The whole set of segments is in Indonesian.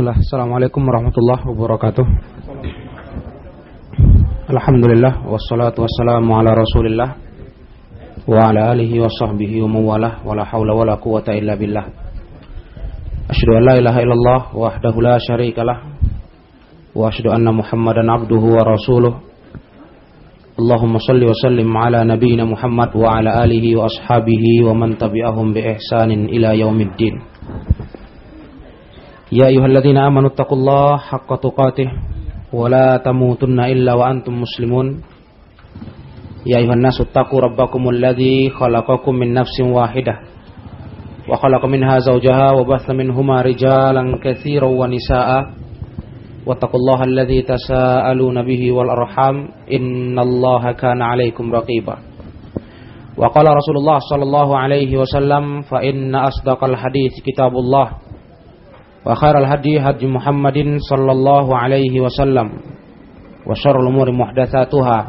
Bismillah, Assalamualaikum warahmatullahi wabarakatuh Alhamdulillah Wassalatu wassalamu ala rasulillah Wa ala alihi wa sahbihi wa mawalah Wa la hawla wa la quwata illa billah Ashadu an la ilaha illallah Wahdahu la sharika lah Wa ashadu anna muhammadan abduhu wa rasuluh Allahumma salli wa sallim ala nabiyina Muhammad Wa ala alihi wa ashabihi Wa man tabi'ahum bi ihsanin ila yaumiddin يا أيها الذين آمنوا اتقوا الله حق تقاته ولا تموتن إلا وأنتم مسلمون يا أيها الناس اتقوا ربكم الذي خلقكم من نفس واحدة وخلق منها زوجها وبث منهما رجالا كثيرا ونساء واتقوا الله الذي تساءلون به والأرحام إن الله كان عليكم رقيبا وقال رسول الله صلى الله عليه وسلم فإن أصدق الحديث كتاب الله وخير الهدي هدي محمد صلى الله عليه وسلم وشر الأمور محدثاتها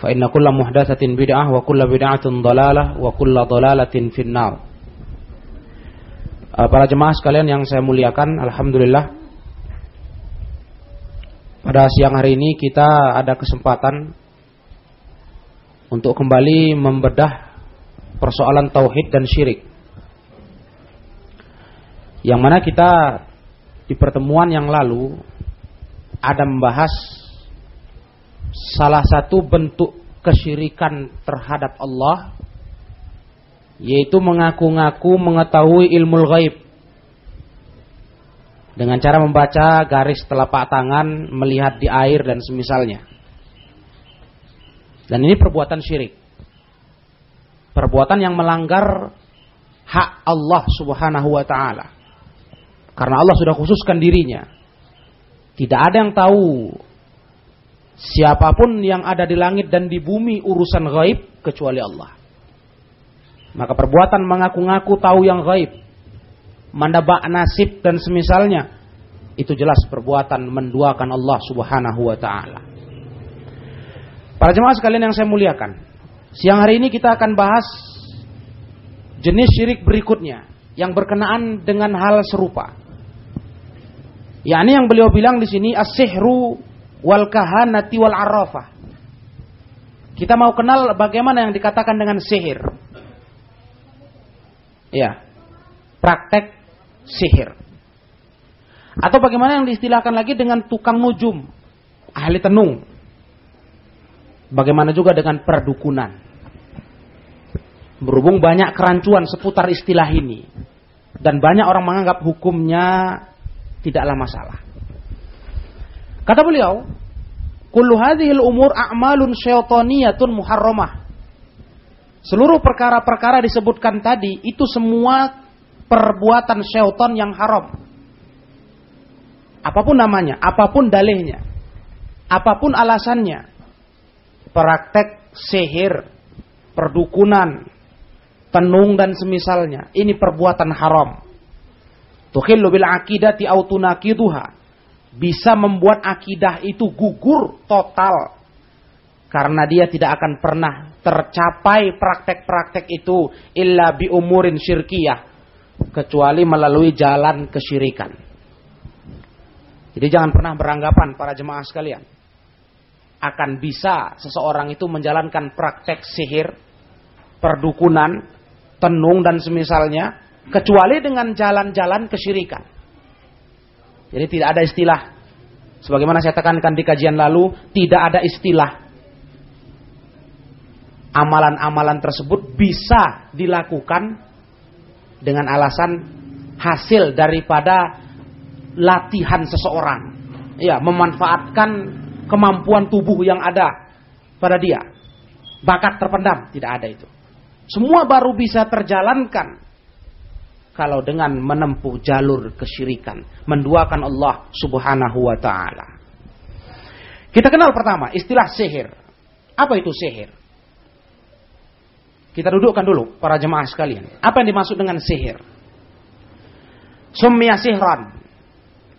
فإن كل محدثة بدعة وكل بدعة ضلالة وكل ضلالة في النار Para jemaah sekalian yang saya muliakan, Alhamdulillah Pada siang hari ini kita ada kesempatan Untuk kembali membedah persoalan tauhid dan syirik yang mana kita di pertemuan yang lalu ada membahas salah satu bentuk kesyirikan terhadap Allah yaitu mengaku-ngaku mengetahui ilmu gaib dengan cara membaca garis telapak tangan, melihat di air dan semisalnya. Dan ini perbuatan syirik. Perbuatan yang melanggar hak Allah Subhanahu wa taala. Karena Allah sudah khususkan dirinya. Tidak ada yang tahu siapa pun yang ada di langit dan di bumi urusan gaib kecuali Allah. Maka perbuatan mengaku-ngaku tahu yang gaib, mendabak nasib dan semisalnya, itu jelas perbuatan menduakan Allah Subhanahu wa taala. Para jemaah sekalian yang saya muliakan, siang hari ini kita akan bahas jenis syirik berikutnya yang berkenaan dengan hal serupa. Ya ini yang beliau bilang di sini as-sihru wal kahanati wal arrafah. Kita mau kenal bagaimana yang dikatakan dengan sihir. Ya. Praktek sihir. Atau bagaimana yang diistilahkan lagi dengan tukang nujum, ahli tenung. Bagaimana juga dengan perdukunan. Berhubung banyak kerancuan seputar istilah ini. Dan banyak orang menganggap hukumnya tidaklah masalah. Kata beliau, kullu hadhil umur a'malun syaitaniyatun muharramah. Seluruh perkara-perkara disebutkan tadi itu semua perbuatan syaitan yang haram. Apa pun namanya, apa pun dalihnya, apa pun alasannya. Praktek sihir, perdukunan, tenung dan semisalnya. Ini perbuatan haram tukhillu bil aqidati au tunaqiduha bisa membuat akidah itu gugur total karena dia tidak akan pernah tercapai praktek-praktek itu illa bi umurin syirkiyah kecuali melalui jalan kesyirikan. Jadi jangan pernah beranggapan para jemaah sekalian akan bisa seseorang itu menjalankan praktek sihir, perdukunan, tenung dan semisalnya kecuali dengan jalan-jalan kesyirikan. Jadi tidak ada istilah sebagaimana saya tekankan di kajian lalu, tidak ada istilah amalan-amalan tersebut bisa dilakukan dengan alasan hasil daripada latihan seseorang. Ya, memanfaatkan kemampuan tubuh yang ada pada dia. Bakat terpendam, tidak ada itu. Semua baru bisa terjalankan kalau dengan menempuh jalur kesyirikan, menduakan Allah Subhanahu wa taala. Kita kenal pertama istilah sihir. Apa itu sihir? Kita dudukkan dulu para jemaah sekalian. Apa yang dimaksud dengan sihir? Summiya sihran.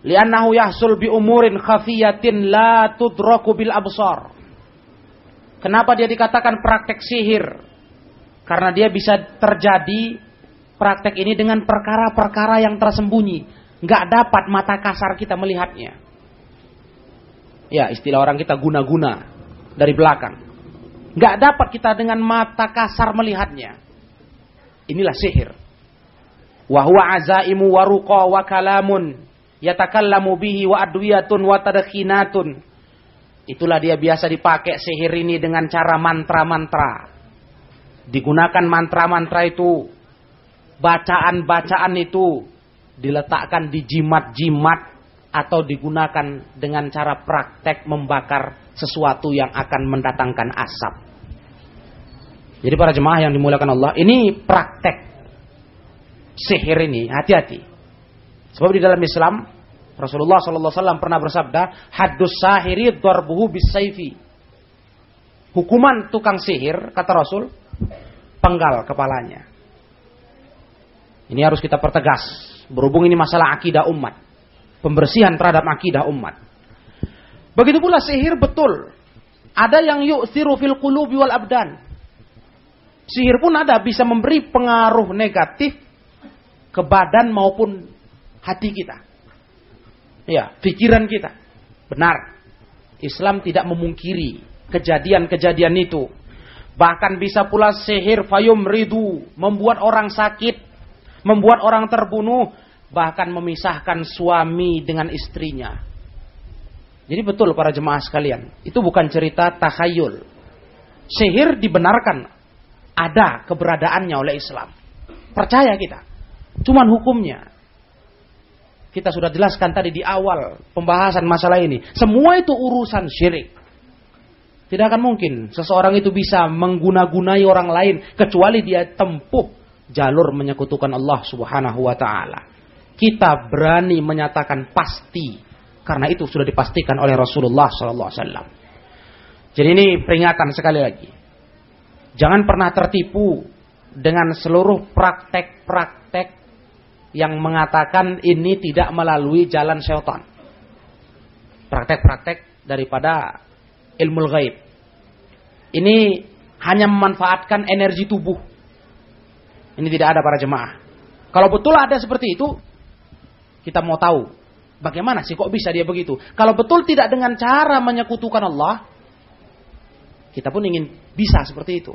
Liannahu yahsul bi umurin khafiyatin la tudraku bil absar. Kenapa dia dikatakan praktek sihir? Karena dia bisa terjadi praktek ini dengan perkara-perkara yang tersembunyi, Nggak dapat mata kasar kita melihatnya. Ya, istilah orang kita guna-guna dari belakang. Nggak dapat kita dengan mata kasar melihatnya. Inilah sihir. Wahwa azaimu waruqa wa kalamun yatakallamu bihi wa adwiyatun wa tadkhinatun. Itulah dia biasa dipakai sihir ini dengan cara mantra-mantra. Digunakan mantra-mantra itu, bacaan-bacaan itu diletakkan di jimat-jimat atau digunakan dengan cara praktek membakar sesuatu yang akan mendatangkan asap. Jadi para jemaah yang dimuliakan Allah, ini praktek sihir ini, hati-hati. Sebab di dalam Islam Rasulullah wasallam pernah bersabda, "Haddus sahiri darbuhu bisayfi." Hukuman tukang sihir, kata Rasul, penggal kepalanya. Ini harus kita pertegas. Berhubung ini masalah akidah umat. Pembersihan terhadap akidah umat. Begitu pula sihir betul. Ada yang yu'thiru fil qulubi wal abdan. Sihir pun ada bisa memberi pengaruh negatif ke badan maupun hati kita. Ya, pikiran kita. Benar. Islam tidak memungkiri kejadian-kejadian itu. Bahkan bisa pula sihir fayum ridu. Membuat orang sakit. Membuat orang terbunuh. Bahkan memisahkan suami dengan istrinya. Jadi betul para jemaah sekalian. Itu bukan cerita takhayul. Sihir dibenarkan. Ada keberadaannya oleh Islam. Percaya kita. Cuman hukumnya. Kita sudah jelaskan tadi di awal pembahasan masalah ini. Semua itu urusan syirik. Tidak akan mungkin seseorang itu bisa mengguna-gunai orang lain kecuali dia tempuh jalur menyekutukan Allah Subhanahu wa taala. Kita berani menyatakan pasti karena itu sudah dipastikan oleh Rasulullah sallallahu alaihi wasallam. Jadi ini peringatan sekali lagi. Jangan pernah tertipu dengan seluruh praktek-praktek yang mengatakan ini tidak melalui jalan syaitan. Praktek-praktek daripada ilmu gaib. Ini hanya memanfaatkan energi tubuh. Ini tidak ada para jemaah. Kalau betul ada seperti itu, kita mau tahu bagaimana sih kok bisa dia begitu. Kalau betul tidak dengan cara menyekutukan Allah, kita pun ingin bisa seperti itu.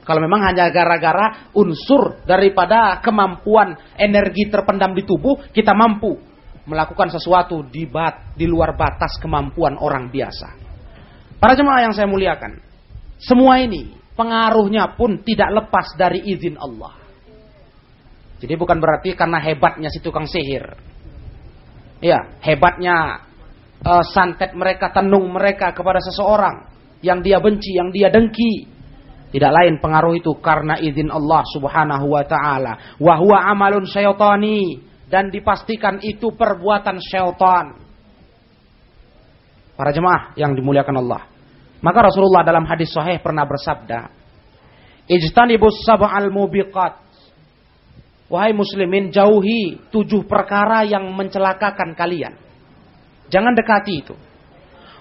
Kalau memang hanya gara-gara unsur daripada kemampuan energi terpendam di tubuh, kita mampu melakukan sesuatu di, bat, di luar batas kemampuan orang biasa. Para jemaah yang saya muliakan, semua ini pengaruhnya pun tidak lepas dari izin Allah. Jadi bukan berarti karena hebatnya si tukang sihir. Ya, hebatnya uh, santet mereka, tenung mereka kepada seseorang yang dia benci, yang dia dengki, tidak lain pengaruh itu karena izin Allah Subhanahu wa taala. Wa huwa amalun syaitani dan dipastikan itu perbuatan syaitan. Para jemaah yang dimuliakan Allah. Maka Rasulullah dalam hadis sahih pernah bersabda, "Ijtanibus sab'al mubiqat." Wahai muslimin, jauhi tujuh perkara yang mencelakakan kalian. Jangan dekati itu.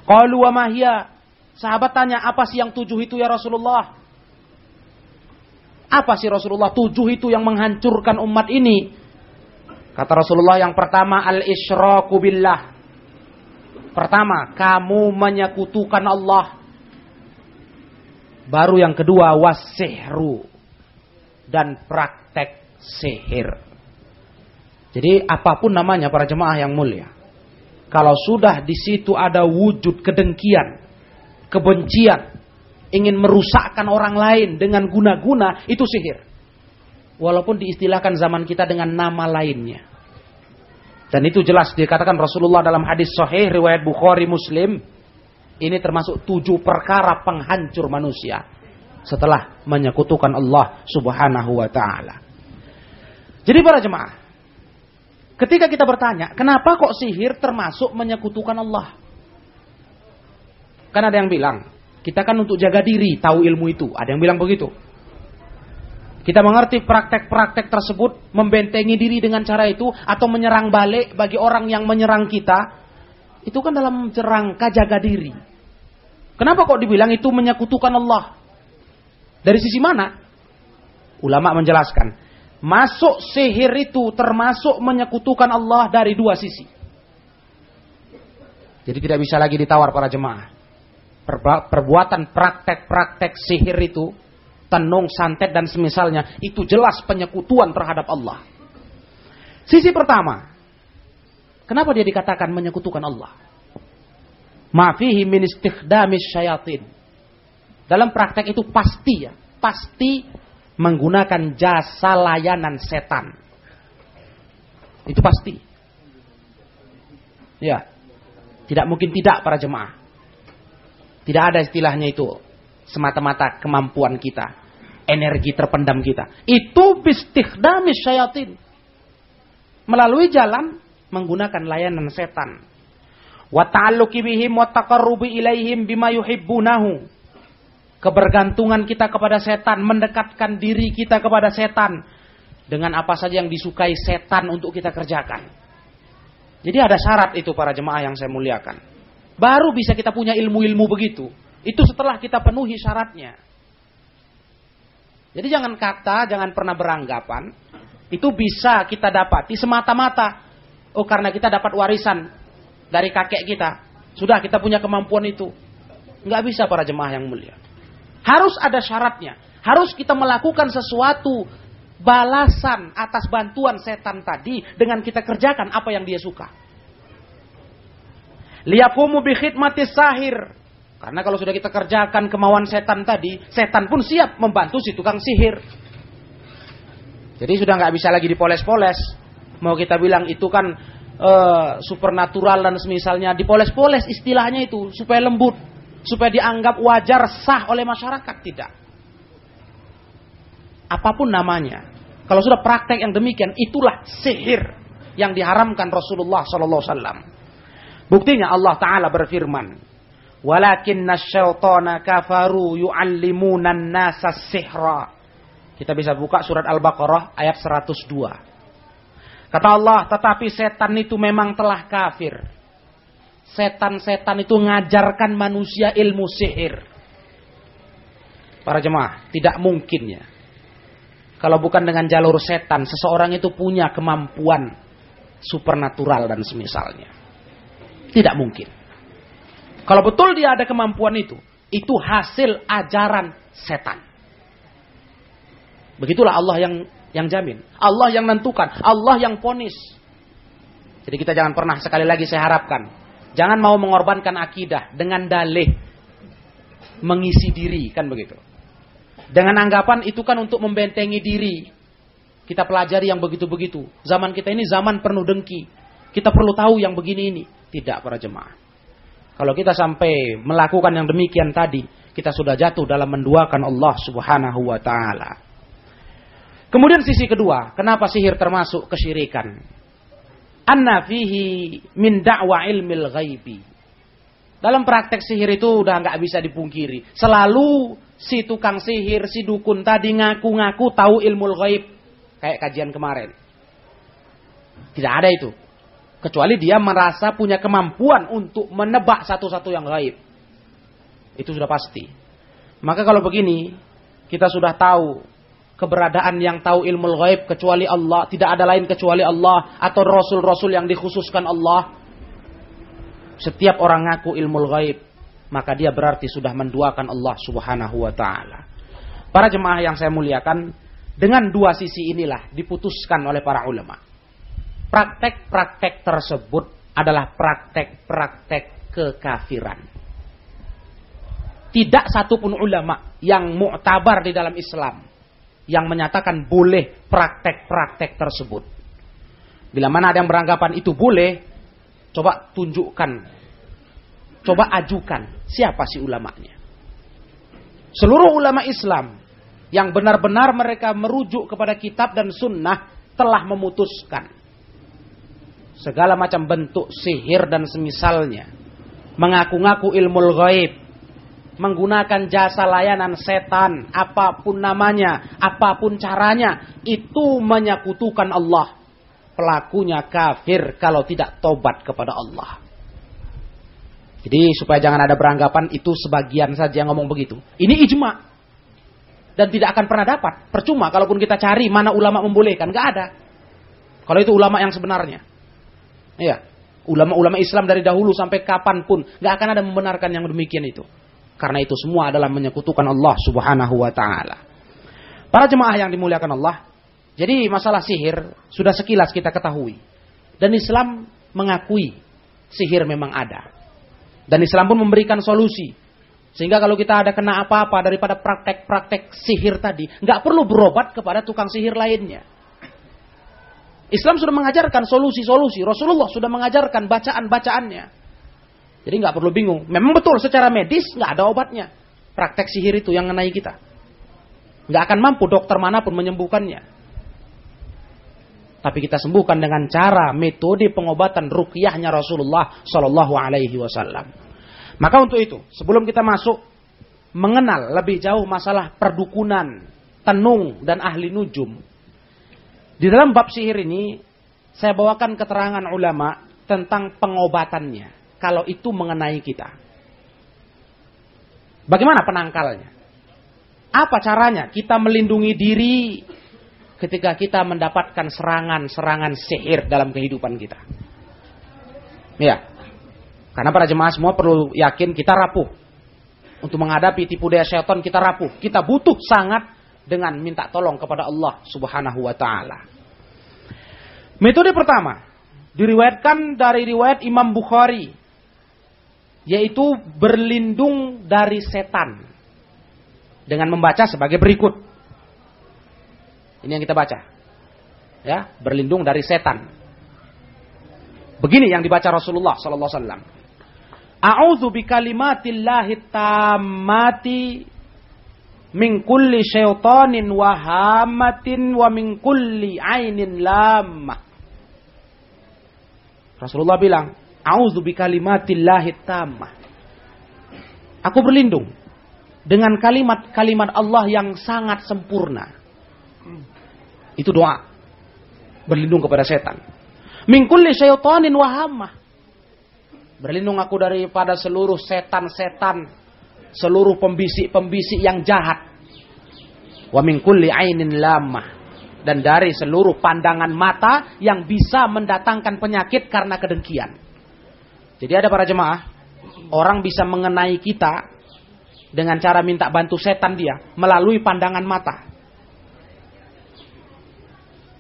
Qalu wa mahya? Sahabat tanya, apa sih yang tujuh itu ya Rasulullah? Apa sih Rasulullah tujuh itu yang menghancurkan umat ini? Kata Rasulullah yang pertama al-isyraku billah. Pertama, kamu menyekutukan Allah. Baru yang kedua wasihru dan praktek sihir. Jadi apa pun namanya para jemaah yang mulia. Kalau sudah di situ ada wujud kedengkian, kebencian, ingin merusakkan orang lain dengan guna-guna, itu sihir. Walaupun diistilahkan zaman kita dengan nama lainnya. Dan itu jelas dikatakan Rasulullah dalam hadis sahih riwayat Bukhari Muslim. Ini termasuk tujuh perkara penghancur manusia. Setelah menyekutukan Allah subhanahu wa ta'ala. Jadi para jemaah. Ketika kita bertanya, kenapa kok sihir termasuk menyekutukan Allah? Kan ada yang bilang, kita kan untuk jaga diri, tahu ilmu itu. Ada yang bilang begitu. Kita mengerti praktek-praktek tersebut, membentengi diri dengan cara itu, atau menyerang balik bagi orang yang menyerang kita. Itu kan dalam jerangka jaga diri. Kenapa kok dibilang itu menyekutukan Allah? Dari sisi mana? Ulama menjelaskan. Masuk sihir itu termasuk menyekutukan Allah dari dua sisi. Jadi tidak bisa lagi ditawar para jemaah. Perbuatan praktek-praktek sihir itu, tenung, santet dan semisalnya, itu jelas penyekutuan terhadap Allah. Sisi pertama, kenapa dia dikatakan menyekutukan Allah? Mafihi min istikhdamis syayatin. Dalam praktek itu pasti ya, pasti menggunakan jasa layanan setan. Itu pasti. Ya. Tidak mungkin tidak para jemaah. Tidak ada istilahnya itu semata-mata kemampuan kita, energi terpendam kita. Itu bistikhdamis syayatin. Melalui jalan menggunakan layanan setan. Wa ta'alluqi bihim wa taqarrubi ilaihim bima yuhibbunahu kebergantungan kita kepada setan, mendekatkan diri kita kepada setan dengan apa saja yang disukai setan untuk kita kerjakan. Jadi ada syarat itu para jemaah yang saya muliakan. Baru bisa kita punya ilmu-ilmu begitu. Itu setelah kita penuhi syaratnya. Jadi jangan kata, jangan pernah beranggapan itu bisa kita dapati semata-mata oh karena kita dapat warisan dari kakek kita. Sudah kita punya kemampuan itu. Nggak bisa para jemaah yang mulia. Harus ada syaratnya. Harus kita melakukan sesuatu balasan atas bantuan setan tadi dengan kita kerjakan apa yang dia suka. Liyakumu bi khidmati sahir. Karena kalau sudah kita kerjakan kemauan setan tadi, setan pun siap membantu si tukang sihir. Jadi sudah nggak bisa lagi dipoles-poles. Mau kita bilang itu kan uh, supernatural dan semisalnya dipoles-poles istilahnya itu supaya lembut supaya dianggap wajar sah oleh masyarakat tidak. Apa pun namanya, kalau sudah praktek yang demikian itulah sihir yang diharamkan Rasulullah sallallahu wasallam. Buktinya Allah taala berfirman, "Walakin nasyaitana kafaru yu'allimuna nasa sihra." Kita bisa buka surat Al-Baqarah ayat 102. Kata Allah, tetapi setan itu memang telah kafir setan-setan itu ngajarkan manusia ilmu sihir. Para jemaah, tidak mungkin ya. Kalau bukan dengan jalur setan, seseorang itu punya kemampuan supernatural dan semisalnya. Tidak mungkin. Kalau betul dia ada kemampuan itu, itu hasil ajaran setan. Begitulah Allah yang yang jamin. Allah yang menentukan. Allah yang ponis. Jadi kita jangan pernah sekali lagi saya harapkan Jangan mau mengorbankan akidah dengan dalih mengisi diri kan begitu. Dengan anggapan itu kan untuk membentengi diri. Kita pelajari yang begitu-begitu. Zaman kita ini zaman penuh dengki. Kita perlu tahu yang begini ini. Tidak para jemaah. Kalau kita sampai melakukan yang demikian tadi, kita sudah jatuh dalam menduakan Allah Subhanahu wa taala. Kemudian sisi kedua, kenapa sihir termasuk kesyirikan? Anna fihi min da'wa ilmil ghaibi. Dalam praktek sihir itu udah nggak bisa dipungkiri. Selalu si tukang sihir, si dukun tadi ngaku-ngaku tahu ilmu ghaib. Kayak kajian kemarin. Tidak ada itu. Kecuali dia merasa punya kemampuan untuk menebak satu-satu yang gaib. Itu sudah pasti. Maka kalau begini, kita sudah tahu keberadaan yang tahu ilmu gaib kecuali Allah, tidak ada lain kecuali Allah atau rasul-rasul yang dikhususkan Allah. Setiap orang ngaku ilmu gaib, maka dia berarti sudah menduakan Allah Subhanahu wa taala. Para jemaah yang saya muliakan, dengan dua sisi inilah diputuskan oleh para ulama. Praktek-praktek tersebut adalah praktek-praktek kekafiran. Tidak satupun ulama yang mu'tabar di dalam Islam yang menyatakan boleh praktek-praktek tersebut. Bila mana ada yang beranggapan itu boleh, coba tunjukkan, coba ajukan siapa sih ulamanya. Seluruh ulama Islam yang benar-benar mereka merujuk kepada kitab dan sunnah telah memutuskan segala macam bentuk sihir dan semisalnya mengaku-ngaku ilmu gaib menggunakan jasa layanan setan, apa pun namanya, apa pun caranya, itu menyekutukan Allah. Pelakunya kafir kalau tidak tobat kepada Allah. Jadi supaya jangan ada beranggapan itu sebagian saja yang ngomong begitu. Ini ijma. dan tidak akan pernah dapat. Percuma kalaupun kita cari mana ulama membolehkan, nggak ada. Kalau itu ulama yang sebenarnya. Iya. Ulama-ulama Islam dari dahulu sampai kapan pun nggak akan ada membenarkan yang demikian itu. Karena itu semua adalah menyekutukan Allah Subhanahu wa taala. Para jemaah yang dimuliakan Allah, jadi masalah sihir sudah sekilas kita ketahui. Dan Islam mengakui sihir memang ada. Dan Islam pun memberikan solusi sehingga kalau kita ada kena apa-apa daripada praktek-praktek sihir tadi, nggak perlu berobat kepada tukang sihir lainnya. Islam sudah mengajarkan solusi-solusi. Rasulullah sudah mengajarkan bacaan-bacaannya. Jadi nggak perlu bingung. Memang betul secara medis nggak ada obatnya. Praktek sihir itu yang mengenai kita. Nggak akan mampu dokter mana pun menyembuhkannya. Tapi kita sembuhkan dengan cara metode pengobatan rukyahnya Rasulullah Shallallahu Alaihi Wasallam. Maka untuk itu, sebelum kita masuk mengenal lebih jauh masalah perdukunan, tenung, dan ahli nujum. Di dalam bab sihir ini, saya bawakan keterangan ulama tentang pengobatannya. Kalau itu mengenai kita. Bagaimana penangkalnya? Apa caranya kita melindungi diri ketika kita mendapatkan serangan-serangan sihir dalam kehidupan kita? Ya, karena para jemaah semua perlu yakin kita rapuh. Untuk menghadapi tipu daya syaitan kita rapuh. Kita butuh sangat dengan minta tolong kepada Allah subhanahu wa ta'ala. Metode pertama. Diriwayatkan dari riwayat Imam Bukhari. Yaitu berlindung dari setan. Dengan membaca sebagai berikut. Ini yang kita baca. Ya, berlindung dari setan. Begini yang dibaca Rasulullah sallallahu alaihi wasallam. A'udzu bikalimatillahi tammati min kulli syaitanin wa hamatin wa min kulli ainin lamah. Rasulullah bilang, "A'udzu tammah." Aku berlindung dengan kalimat-kalimat Allah yang sangat sempurna. Itu doa. Berlindung kepada setan. Min kulli syaitanin wa hamah Berlindung aku daripada seluruh setan-setan, seluruh pembisik-pembisik yang jahat. Wa min kulli ainin lamah. Dan dari seluruh pandangan mata yang bisa mendatangkan penyakit karena kedengkian. Jadi ada para jemaah, orang bisa mengenai kita dengan cara minta bantu setan dia melalui pandangan mata.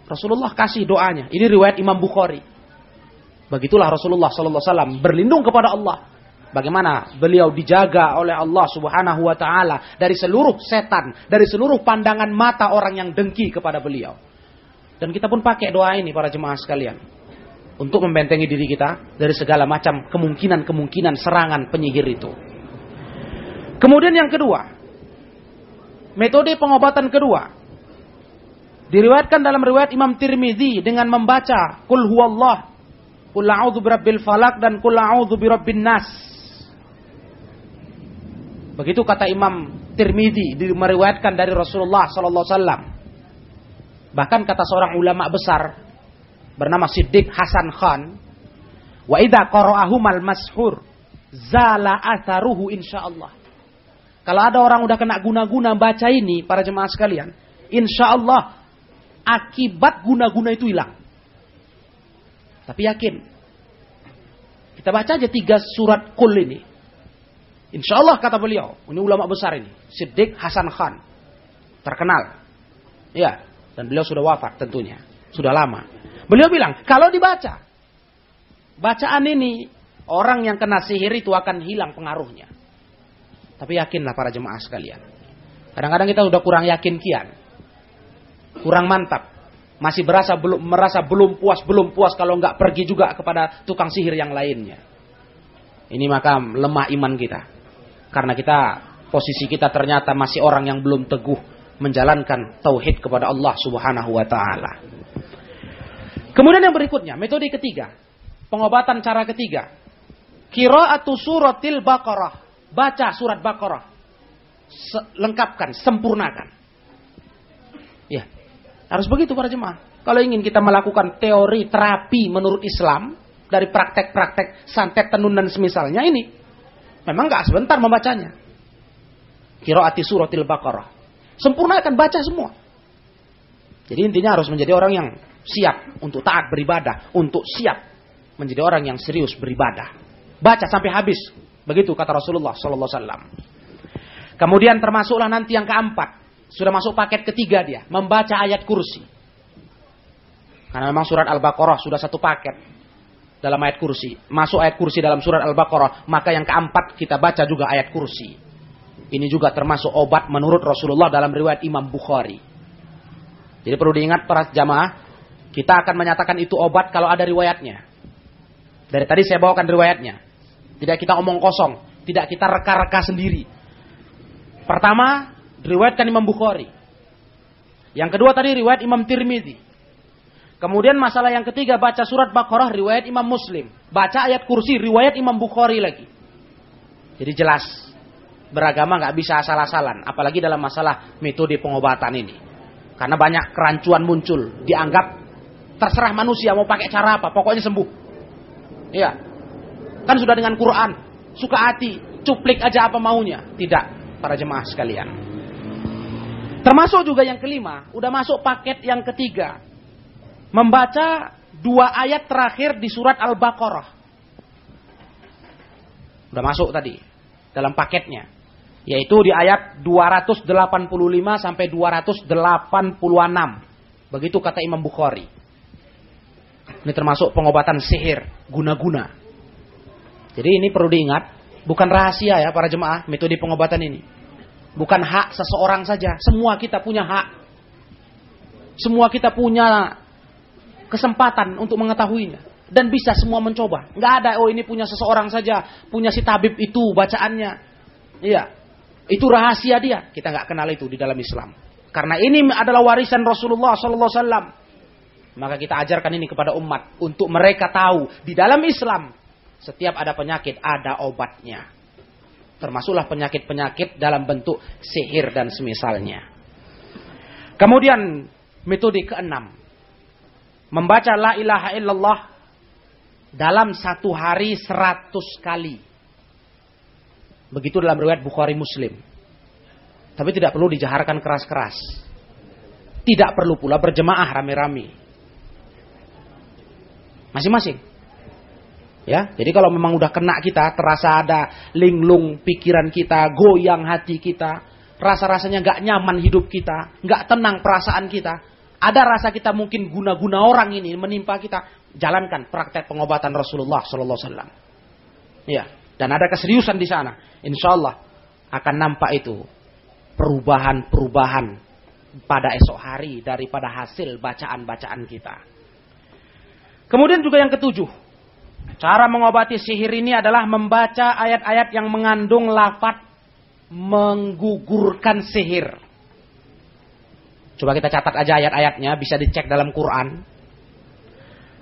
Rasulullah kasih doanya. Ini riwayat Imam Bukhari. Begitulah Rasulullah sallallahu alaihi wasallam berlindung kepada Allah. Bagaimana beliau dijaga oleh Allah Subhanahu wa taala dari seluruh setan, dari seluruh pandangan mata orang yang dengki kepada beliau. Dan kita pun pakai doa ini para jemaah sekalian untuk membentengi diri kita dari segala macam kemungkinan-kemungkinan serangan penyihir itu. Kemudian yang kedua, metode pengobatan kedua diriwayatkan dalam riwayat Imam Tirmizi dengan membaca Qul huwallah Qul a'udzu birabbil falak dan qul a'udzu birabbin nas. Begitu kata Imam Tirmidzi meriwayatkan dari Rasulullah sallallahu alaihi wasallam. Bahkan kata seorang ulama besar bernama Siddiq Hasan Khan, "Wa idza qara'ahumal mashur zala atharuhu insyaallah." Kalau ada orang udah kena guna-guna baca ini para jemaah sekalian, insyaallah akibat guna-guna itu hilang. Tapi yakin. Kita baca aja tiga surat kul ini. Insya Allah kata beliau. Ini ulama besar ini. Siddiq Hasan Khan. Terkenal. Ya. Dan beliau sudah wafat tentunya. Sudah lama. Beliau bilang, kalau dibaca. Bacaan ini. Orang yang kena sihir itu akan hilang pengaruhnya. Tapi yakinlah para jemaah sekalian. Kadang-kadang kita sudah kurang yakin kian. Kurang mantap masih berasa belum merasa belum puas belum puas kalau nggak pergi juga kepada tukang sihir yang lainnya. Ini maka lemah iman kita. Karena kita posisi kita ternyata masih orang yang belum teguh menjalankan tauhid kepada Allah Subhanahu wa taala. Kemudian yang berikutnya, metode ketiga. Pengobatan cara ketiga. Qira'atu suratil Baqarah. Baca surat Baqarah. lengkapkan, sempurnakan. Ya, harus begitu para jemaah. Kalau ingin kita melakukan teori terapi menurut Islam dari praktek-praktek santet tenun dan semisalnya ini, memang nggak sebentar membacanya. Kiroati suratil Baqarah. Sempurnakan, baca semua. Jadi intinya harus menjadi orang yang siap untuk taat beribadah, untuk siap menjadi orang yang serius beribadah. Baca sampai habis. Begitu kata Rasulullah sallallahu alaihi wasallam. Kemudian termasuklah nanti yang keempat. Sudah masuk paket ketiga dia, membaca ayat kursi. Karena memang surat Al-Baqarah sudah satu paket dalam ayat kursi. Masuk ayat kursi dalam surat Al-Baqarah, maka yang keempat kita baca juga ayat kursi. Ini juga termasuk obat menurut Rasulullah dalam riwayat Imam Bukhari. Jadi perlu diingat para jamaah, kita akan menyatakan itu obat kalau ada riwayatnya. Dari tadi saya bawakan riwayatnya. Tidak kita omong kosong, tidak kita reka-reka sendiri. Pertama, riwayatkan Imam Bukhari. Yang kedua tadi riwayat Imam Tirmidzi. Kemudian masalah yang ketiga baca surat Baqarah riwayat Imam Muslim. Baca ayat kursi riwayat Imam Bukhari lagi. Jadi jelas beragama nggak bisa asal-asalan, apalagi dalam masalah metode pengobatan ini. Karena banyak kerancuan muncul, dianggap terserah manusia mau pakai cara apa, pokoknya sembuh. Iya. Kan sudah dengan Quran, suka hati, cuplik aja apa maunya. Tidak, para jemaah sekalian. Termasuk juga yang kelima, udah masuk paket yang ketiga. Membaca dua ayat terakhir di surat Al-Baqarah. Udah masuk tadi dalam paketnya yaitu di ayat 285 sampai 286. Begitu kata Imam Bukhari. Ini termasuk pengobatan sihir guna-guna. Jadi ini perlu diingat, bukan rahasia ya para jemaah metode pengobatan ini. Bukan hak seseorang saja, semua kita punya hak. Semua kita punya kesempatan untuk mengetahuinya dan bisa semua mencoba. Nggak ada oh ini punya seseorang saja, punya si tabib itu bacaannya. Iya, itu rahasia dia. Kita nggak kenal itu di dalam Islam. Karena ini adalah warisan Rasulullah Sallallahu Alaihi. Maka kita ajarkan ini kepada umat untuk mereka tahu di dalam Islam setiap ada penyakit ada obatnya. Termasuklah penyakit-penyakit dalam bentuk sihir dan semisalnya. Kemudian metode keenam. Membaca la ilaha illallah dalam satu hari seratus kali. Begitu dalam riwayat Bukhari Muslim. Tapi tidak perlu dijaharkan keras-keras. Tidak perlu pula berjemaah rame-rame. Masing-masing. Ya, jadi kalau memang udah kena kita, terasa ada linglung pikiran kita, goyang hati kita, rasa-rasanya gak nyaman hidup kita, gak tenang perasaan kita, ada rasa kita mungkin guna-guna orang ini menimpa kita, jalankan praktek pengobatan Rasulullah Sallallahu Alaihi Wasallam. Ya, dan ada keseriusan di sana. Insya Allah akan nampak itu perubahan-perubahan pada esok hari daripada hasil bacaan-bacaan kita. Kemudian juga yang ketujuh, cara mengobati sihir ini adalah membaca ayat-ayat yang mengandung lafat menggugurkan sihir. Coba kita catat aja ayat-ayatnya, bisa dicek dalam Quran.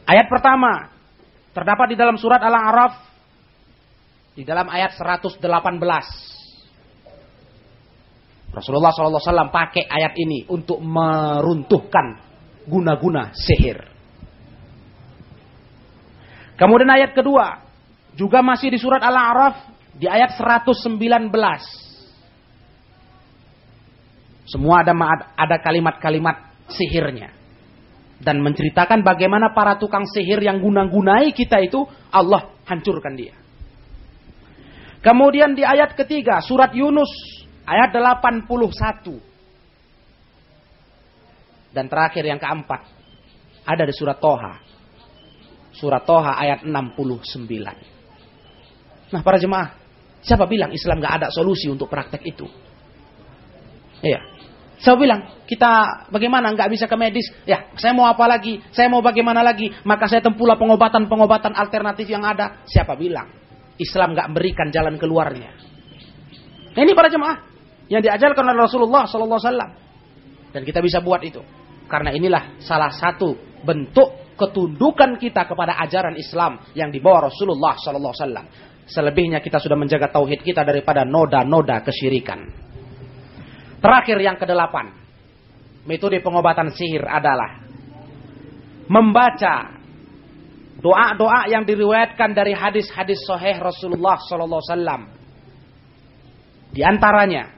Ayat pertama terdapat di dalam surat Al-A'raf di dalam ayat 118. Rasulullah SAW pakai ayat ini untuk meruntuhkan guna-guna sihir. Kemudian ayat kedua, juga masih di surat Al-A'raf di ayat 119. Semua ada ada kalimat-kalimat sihirnya. Dan menceritakan bagaimana para tukang sihir yang guna-gunai kita itu Allah hancurkan dia. Kemudian di ayat ketiga, surat Yunus, ayat 81. Dan terakhir yang keempat, ada di surat Toha. Surat Toha ayat 69. Nah para jemaah, siapa bilang Islam gak ada solusi untuk praktek itu? Iya. Saya bilang, kita bagaimana nggak bisa ke medis? Ya, saya mau apa lagi? Saya mau bagaimana lagi? Maka saya tempuhlah pengobatan-pengobatan alternatif yang ada. Siapa bilang? Islam nggak memberikan jalan keluarnya. Nah, ini para jemaah yang diajarkan oleh Rasulullah Sallallahu Alaihi Wasallam dan kita bisa buat itu karena inilah salah satu bentuk ketundukan kita kepada ajaran Islam yang dibawa Rasulullah Sallallahu Alaihi. Selebihnya kita sudah menjaga tauhid kita daripada noda-noda kesyirikan. Terakhir yang kedelapan, metode pengobatan sihir adalah membaca doa-doa yang diriwayatkan dari hadis-hadis sahih Rasulullah sallallahu alaihi. Di antaranya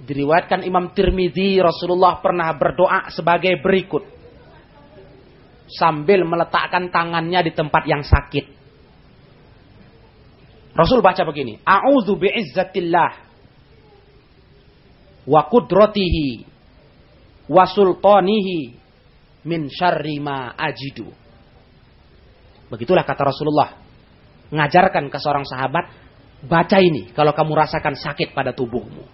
Diriwayatkan Imam Tirmidzi Rasulullah pernah berdoa sebagai berikut. Sambil meletakkan tangannya di tempat yang sakit. Rasul baca begini. A'udzu bi'izzatillah wa qudratihi wa sultanihi min syarri ajidu. Begitulah kata Rasulullah. Ngajarkan ke seorang sahabat, baca ini kalau kamu rasakan sakit pada tubuhmu.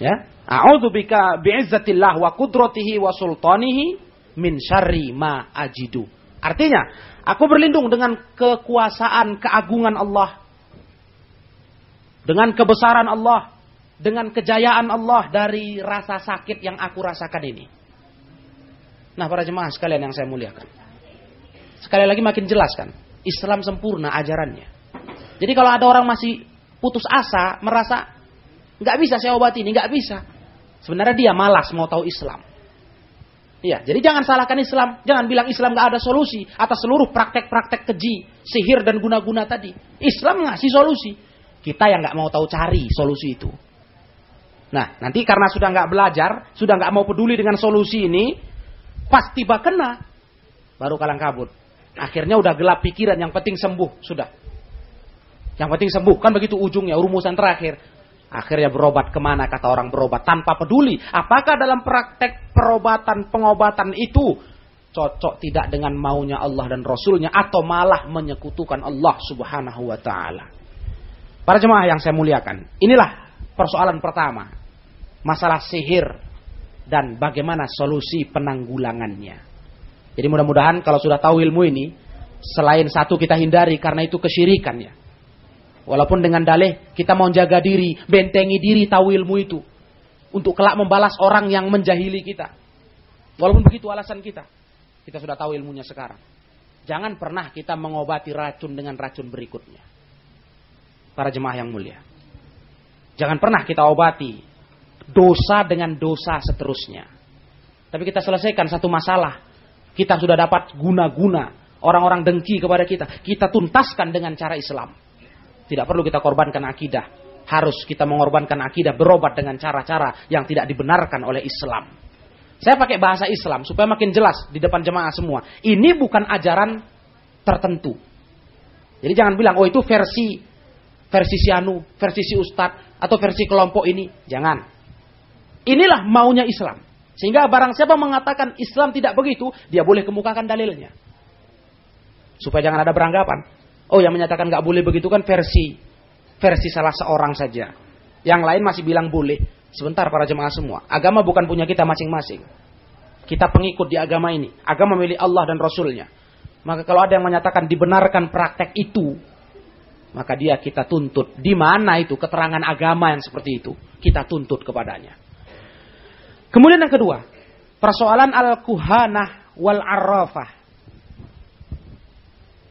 Ya. A'udzu bika bi'izzatillah wa qudratihi wa sultanihi min syarri ma ajidu. Artinya, aku berlindung dengan kekuasaan, keagungan Allah. Dengan kebesaran Allah. Dengan kejayaan Allah dari rasa sakit yang aku rasakan ini. Nah para jemaah sekalian yang saya muliakan. Sekali lagi makin jelas kan. Islam sempurna ajarannya. Jadi kalau ada orang masih putus asa, merasa Nggak bisa saya obati ini, nggak bisa. Sebenarnya dia malas mau tahu Islam. Iya, jadi jangan salahkan Islam. Jangan bilang Islam nggak ada solusi atas seluruh praktek-praktek keji, sihir dan guna-guna tadi. Islam ngasih solusi. Kita yang nggak mau tahu cari solusi itu. Nah, nanti karena sudah nggak belajar, sudah nggak mau peduli dengan solusi ini, pas tiba kena, baru kalang kabut. Akhirnya udah gelap pikiran, yang penting sembuh, sudah. Yang penting sembuh, kan begitu ujungnya, rumusan terakhir. Akhirnya berobat ke mana kata orang berobat tanpa peduli. Apakah dalam praktek perobatan pengobatan itu cocok tidak dengan maunya Allah dan Rasulnya atau malah menyekutukan Allah subhanahu wa ta'ala. Para jemaah yang saya muliakan. Inilah persoalan pertama. Masalah sihir dan bagaimana solusi penanggulangannya. Jadi mudah-mudahan kalau sudah tahu ilmu ini, selain satu kita hindari karena itu kesyirikan ya. Walaupun dengan dalih kita mau jaga diri, bentengi diri tahu ilmu itu. Untuk kelak membalas orang yang menjahili kita. Walaupun begitu alasan kita. Kita sudah tahu ilmunya sekarang. Jangan pernah kita mengobati racun dengan racun berikutnya. Para jemaah yang mulia. Jangan pernah kita obati dosa dengan dosa seterusnya. Tapi kita selesaikan satu masalah. Kita sudah dapat guna-guna. Orang-orang dengki kepada kita. Kita tuntaskan dengan cara Islam. Tidak perlu kita korbankan akidah. Harus kita mengorbankan akidah berobat dengan cara-cara yang tidak dibenarkan oleh Islam. Saya pakai bahasa Islam supaya makin jelas di depan jemaah semua. Ini bukan ajaran tertentu. Jadi jangan bilang, oh itu versi versi si Anu, versi si Ustadz, atau versi kelompok ini. Jangan. Inilah maunya Islam. Sehingga barang siapa mengatakan Islam tidak begitu, dia boleh kemukakan dalilnya. Supaya jangan ada beranggapan. Oh yang menyatakan nggak boleh begitu kan versi versi salah seorang saja. Yang lain masih bilang boleh. Sebentar para jemaah semua. Agama bukan punya kita masing-masing. Kita pengikut di agama ini. Agama milik Allah dan Rasulnya. Maka kalau ada yang menyatakan dibenarkan praktek itu, maka dia kita tuntut. Di mana itu keterangan agama yang seperti itu? Kita tuntut kepadanya. Kemudian yang kedua, persoalan al-kuhanah wal arrafah.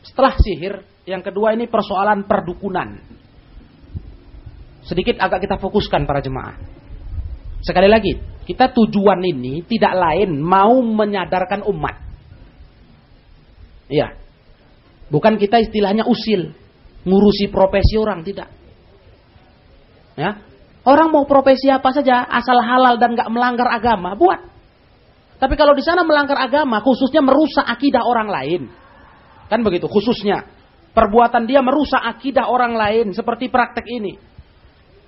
Setelah sihir, yang kedua ini persoalan perdukunan. Sedikit agak kita fokuskan para jemaah. Sekali lagi, kita tujuan ini tidak lain mau menyadarkan umat. Iya. Bukan kita istilahnya usil, ngurusi profesi orang tidak. Ya. Orang mau profesi apa saja asal halal dan gak melanggar agama, buat. Tapi kalau di sana melanggar agama, khususnya merusak akidah orang lain. Kan begitu, khususnya perbuatan dia merusak akidah orang lain seperti praktek ini.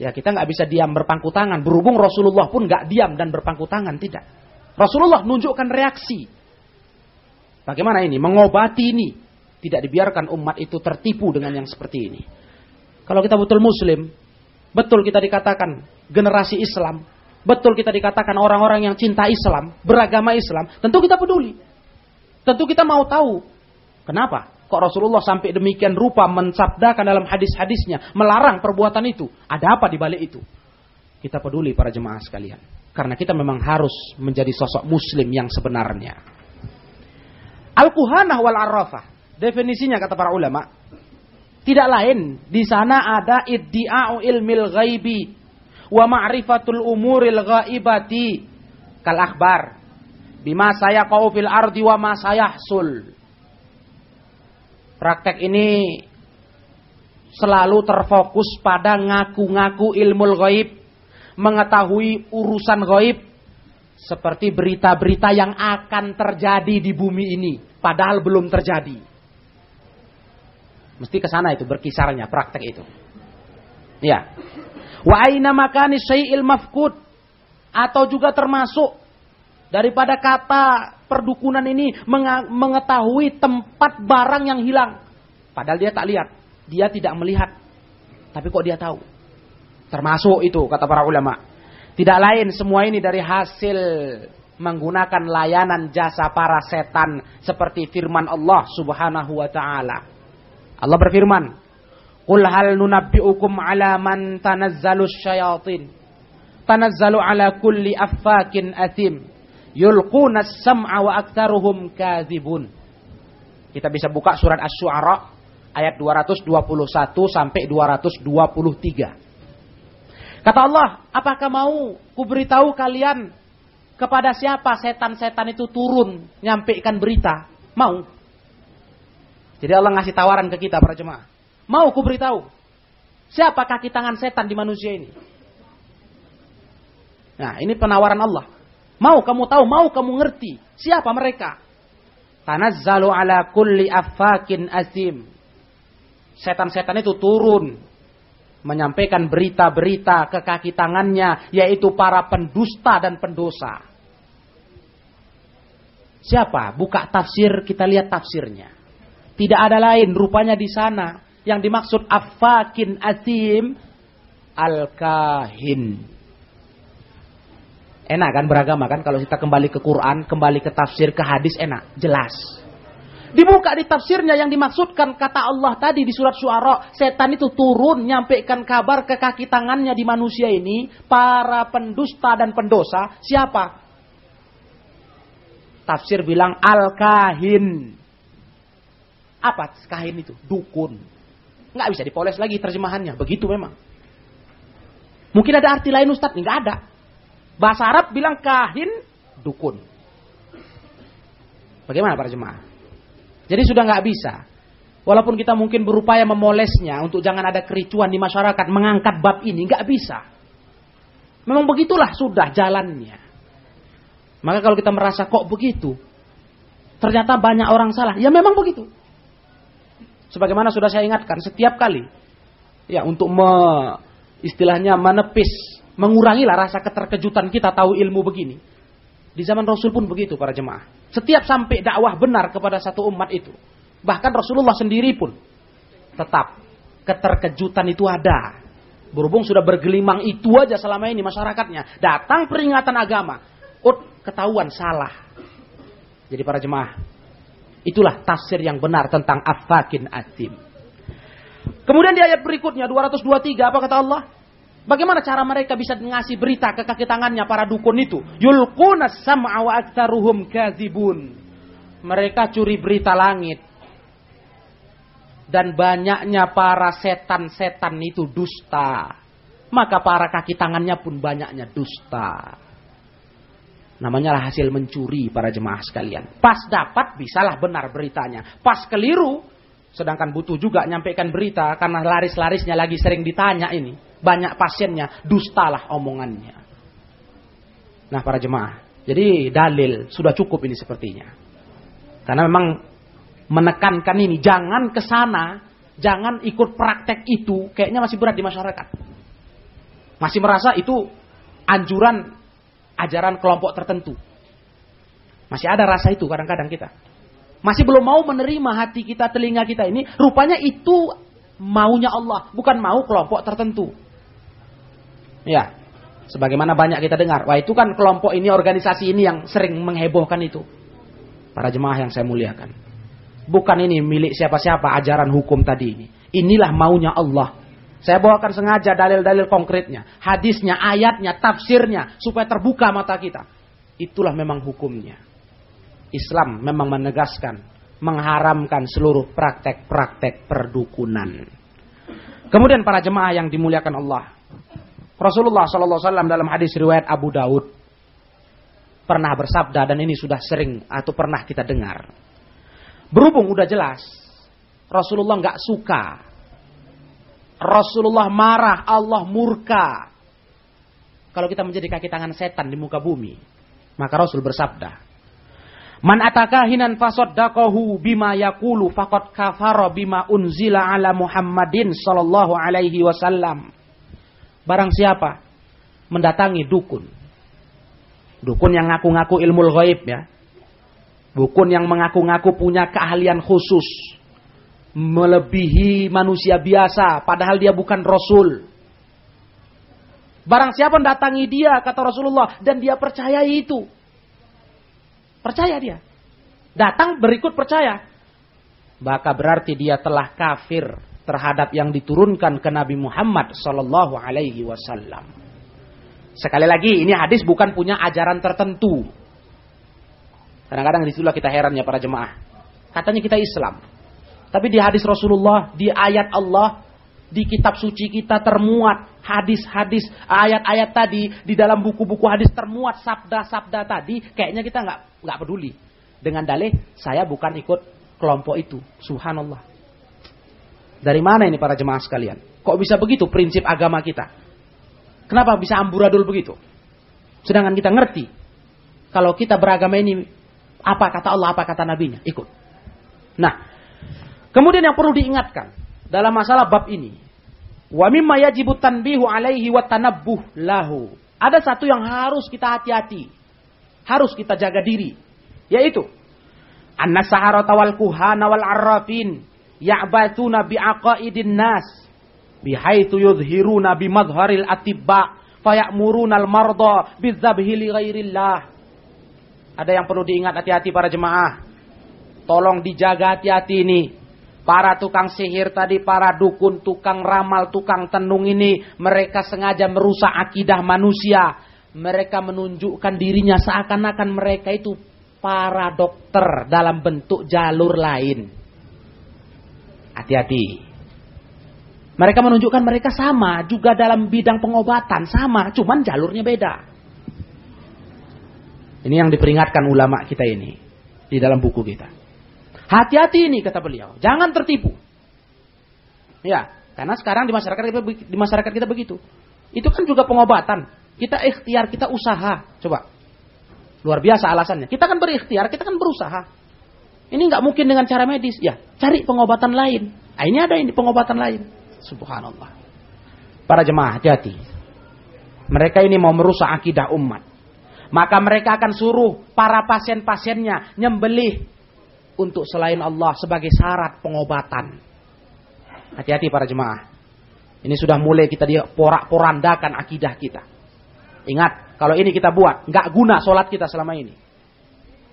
Ya kita nggak bisa diam berpangku tangan. Berhubung Rasulullah pun nggak diam dan berpangku tangan tidak. Rasulullah menunjukkan reaksi. Bagaimana ini? Mengobati ini. Tidak dibiarkan umat itu tertipu dengan yang seperti ini. Kalau kita betul muslim, betul kita dikatakan generasi Islam, betul kita dikatakan orang-orang yang cinta Islam, beragama Islam, tentu kita peduli. Tentu kita mau tahu kenapa Kok Rasulullah sampai demikian rupa mensabdakan dalam hadis-hadisnya, melarang perbuatan itu? Ada apa di balik itu? Kita peduli para jemaah sekalian. Karena kita memang harus menjadi sosok muslim yang sebenarnya. Al-Kuhanah wal Arrafah. Definisinya kata para ulama. Tidak lain. Di sana ada iddi'a'u ilmil ghaibi. Wa ma'rifatul umuril ghaibati. Kal akhbar. Bima saya fil ardi wa ma sayahsul Praktek ini selalu terfokus pada ngaku-ngaku ilmu gaib, mengetahui urusan gaib seperti berita-berita yang akan terjadi di bumi ini padahal belum terjadi. Mesti ke sana itu berkisarnya praktek itu. Ya. Wa aina makani syai'il mafkud atau juga termasuk daripada kata perdukunan ini mengetahui tempat barang yang hilang. Padahal dia tak lihat, dia tidak melihat. Tapi kok dia tahu? Termasuk itu kata para ulama. Tidak lain semua ini dari hasil menggunakan layanan jasa para setan seperti firman Allah Subhanahu wa taala. Allah berfirman, "Qul hal nunabbi'ukum 'ala man tanazzalu syayatin?" Tanazzalu 'ala kulli affakin athim. Yulquna as-sam'a wa aktsaruhum kadzibun. Kita bisa buka surat Asy-Syu'ara ayat 221 sampai 223. Kata Allah, apakah mau kuberitahu kalian kepada siapa setan-setan itu turun nyampaikan berita? Mau. Jadi Allah ngasih tawaran ke kita para jemaah. Mau kuberitahu. Siapa kaki tangan setan di manusia ini? Nah, ini penawaran Allah. Mau kamu tahu, mau kamu ngerti. Siapa mereka? Tanazzalu ala kulli affakin azim. Setan-setan itu turun menyampaikan berita-berita ke kaki tangannya, yaitu para pendusta dan pendosa. Siapa? Buka tafsir, kita lihat tafsirnya. Tidak ada lain, rupanya di sana. Yang dimaksud afakin asim, al-kahin. Enak kan beragama kan kalau kita kembali ke Quran, kembali ke tafsir, ke hadis enak, jelas. Dibuka di tafsirnya yang dimaksudkan kata Allah tadi di surat Syuara, setan itu turun nyampaikan kabar ke kaki tangannya di manusia ini, para pendusta dan pendosa, siapa? Tafsir bilang al-kahin. Apa kahin itu? Dukun. Nggak bisa dipoles lagi terjemahannya, begitu memang. Mungkin ada arti lain Ustadz, nggak ada. Bahasa Arab bilang kahin, dukun. Bagaimana para jemaah? Jadi sudah nggak bisa. Walaupun kita mungkin berupaya memolesnya untuk jangan ada kericuan di masyarakat, mengangkat bab ini nggak bisa. Memang begitulah sudah jalannya. Maka kalau kita merasa kok begitu, ternyata banyak orang salah. Ya memang begitu. Sebagaimana sudah saya ingatkan setiap kali, ya untuk me, istilahnya menepis, mengurangilah rasa keterkejutan kita tahu ilmu begini. Di zaman Rasul pun begitu para jemaah. Setiap sampai dakwah benar kepada satu umat itu. Bahkan Rasulullah sendiri pun tetap keterkejutan itu ada. Berhubung sudah bergelimang itu aja selama ini masyarakatnya. Datang peringatan agama. Ut, ketahuan salah. Jadi para jemaah. Itulah tafsir yang benar tentang afakin atim. Kemudian di ayat berikutnya 223 apa kata Allah? Bagaimana cara mereka bisa ngasih berita ke kaki tangannya para dukun itu? Yulqunas sam'a wa aktsaruhum kadzibun. Mereka curi berita langit. Dan banyaknya para setan-setan itu dusta. Maka para kaki tangannya pun banyaknya dusta. Namanya lah hasil mencuri para jemaah sekalian. Pas dapat bisalah benar beritanya. Pas keliru sedangkan butuh juga nyampaikan berita karena laris-larisnya lagi sering ditanya ini banyak pasiennya, dustalah omongannya. Nah para jemaah, jadi dalil sudah cukup ini sepertinya. Karena memang menekankan ini, jangan ke sana, jangan ikut praktek itu, kayaknya masih berat di masyarakat. Masih merasa itu anjuran ajaran kelompok tertentu. Masih ada rasa itu kadang-kadang kita. Masih belum mau menerima hati kita, telinga kita ini, rupanya itu maunya Allah, bukan mau kelompok tertentu. Ya. Sebagaimana banyak kita dengar. Wah itu kan kelompok ini, organisasi ini yang sering menghebohkan itu. Para jemaah yang saya muliakan. Bukan ini milik siapa-siapa ajaran hukum tadi ini. Inilah maunya Allah. Saya bawakan sengaja dalil-dalil konkretnya. Hadisnya, ayatnya, tafsirnya. Supaya terbuka mata kita. Itulah memang hukumnya. Islam memang menegaskan. Mengharamkan seluruh praktek-praktek perdukunan. Kemudian para jemaah yang dimuliakan Allah. Rasulullah SAW dalam hadis riwayat Abu Daud pernah bersabda dan ini sudah sering atau pernah kita dengar. Berhubung udah jelas, Rasulullah nggak suka, Rasulullah marah, Allah murka kalau kita menjadi kaki tangan setan di muka bumi. Maka Rasul bersabda, Man atakahinan fasaddaqahu bima yakulu faqad kafara bima unzila ala Muhammadin sallallahu alaihi wasallam. Barang siapa mendatangi dukun. Dukun yang ngaku-ngaku ilmu ghaib ya. Dukun yang mengaku-ngaku punya keahlian khusus. Melebihi manusia biasa padahal dia bukan rasul. Barang siapa mendatangi dia kata Rasulullah dan dia percaya itu Percaya dia. Datang berikut percaya. Maka berarti dia telah kafir terhadap yang diturunkan ke Nabi Muhammad sallallahu alaihi wasallam. Sekali lagi, ini hadis bukan punya ajaran tertentu. Kadang-kadang di situlah kita heran ya para jemaah. Katanya kita Islam. Tapi di hadis Rasulullah, di ayat Allah, di kitab suci kita termuat hadis-hadis, ayat-ayat tadi, di dalam buku-buku hadis termuat sabda-sabda tadi, kayaknya kita nggak nggak peduli. Dengan dalih, saya bukan ikut kelompok itu. Subhanallah. Dari mana ini para jemaah sekalian? Kok bisa begitu prinsip agama kita? Kenapa bisa amburadul begitu? Sedangkan kita ngerti. Kalau kita beragama ini, apa kata Allah, apa kata Nabi-Nya? Ikut. Nah, kemudian yang perlu diingatkan dalam masalah bab ini, Wa mimma yajibu tanbihu alaihi wa tanabbuh lahu. Ada satu yang harus kita hati-hati. Harus kita jaga diri. Yaitu. Anna saharata wal kuhana wal arrafin. Ya'batuna bi'aqaidin nas. Bihaitu yudhiruna bimadharil atibba. Faya'muruna al-marda bidzabhi li ghairillah. Ada yang perlu diingat hati-hati para jemaah. Tolong dijaga hati-hati ini Para tukang sihir tadi, para dukun, tukang ramal, tukang tenung ini, mereka sengaja merusak akidah manusia. Mereka menunjukkan dirinya seakan-akan mereka itu para dokter dalam bentuk jalur lain. Hati-hati. Mereka menunjukkan mereka sama juga dalam bidang pengobatan sama, cuman jalurnya beda. Ini yang diperingatkan ulama kita ini di dalam buku kita. Hati-hati ini kata beliau, jangan tertipu. Ya, karena sekarang di masyarakat kita di masyarakat kita begitu. Itu kan juga pengobatan. Kita ikhtiar, kita usaha. Coba. Luar biasa alasannya. Kita kan berikhtiar, kita kan berusaha. Ini nggak mungkin dengan cara medis. Ya, cari pengobatan lain. Nah, ini ada ini pengobatan lain. Subhanallah. Para jemaah, hati-hati. Mereka ini mau merusak akidah umat. Maka mereka akan suruh para pasien-pasiennya nyembelih untuk selain Allah sebagai syarat pengobatan. Hati-hati para jemaah. Ini sudah mulai kita dia porak-porandakan akidah kita. Ingat, kalau ini kita buat, nggak guna sholat kita selama ini.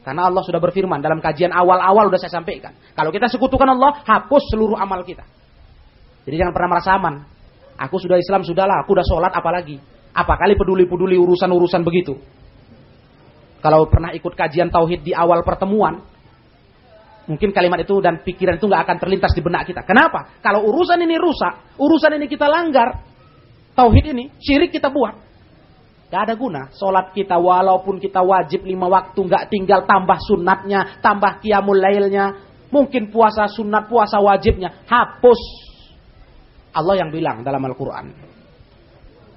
Karena Allah sudah berfirman dalam kajian awal-awal sudah saya sampaikan. Kalau kita sekutukan Allah, hapus seluruh amal kita. Jadi jangan pernah merasa aman. Aku sudah Islam, sudahlah. Aku sudah sholat, apalagi. Apa kali peduli-peduli urusan-urusan begitu. Kalau pernah ikut kajian tauhid di awal pertemuan, Mungkin kalimat itu dan pikiran itu nggak akan terlintas di benak kita. Kenapa? Kalau urusan ini rusak, urusan ini kita langgar, tauhid ini, syirik kita buat. Gak ada guna. Sholat kita walaupun kita wajib lima waktu nggak tinggal tambah sunatnya, tambah kiamul lailnya. Mungkin puasa sunat, puasa wajibnya. Hapus. Allah yang bilang dalam Al-Quran.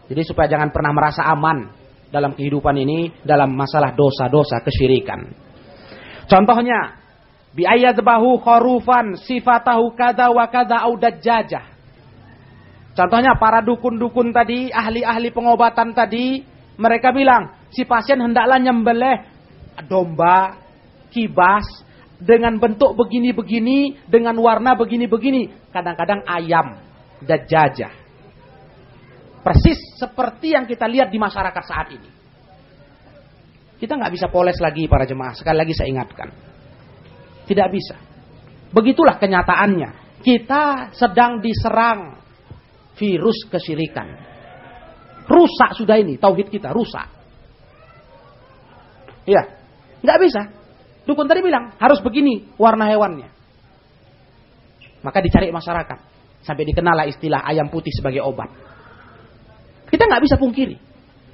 Jadi supaya jangan pernah merasa aman dalam kehidupan ini, dalam masalah dosa-dosa kesyirikan. Contohnya, Bi bahu khorufan sifatahu kada wa kada jajah. Contohnya para dukun-dukun tadi, ahli-ahli pengobatan tadi, mereka bilang, si pasien hendaklah nyembelih domba, kibas, dengan bentuk begini-begini, dengan warna begini-begini. Kadang-kadang ayam, jajah. Persis seperti yang kita lihat di masyarakat saat ini. Kita nggak bisa poles lagi para jemaah. Sekali lagi saya ingatkan. Tidak bisa. Begitulah kenyataannya. Kita sedang diserang virus kesyirikan. Rusak sudah ini, tauhid kita rusak. Iya, nggak bisa. Dukun tadi bilang harus begini warna hewannya. Maka dicari masyarakat sampai dikenal istilah ayam putih sebagai obat. Kita nggak bisa pungkiri.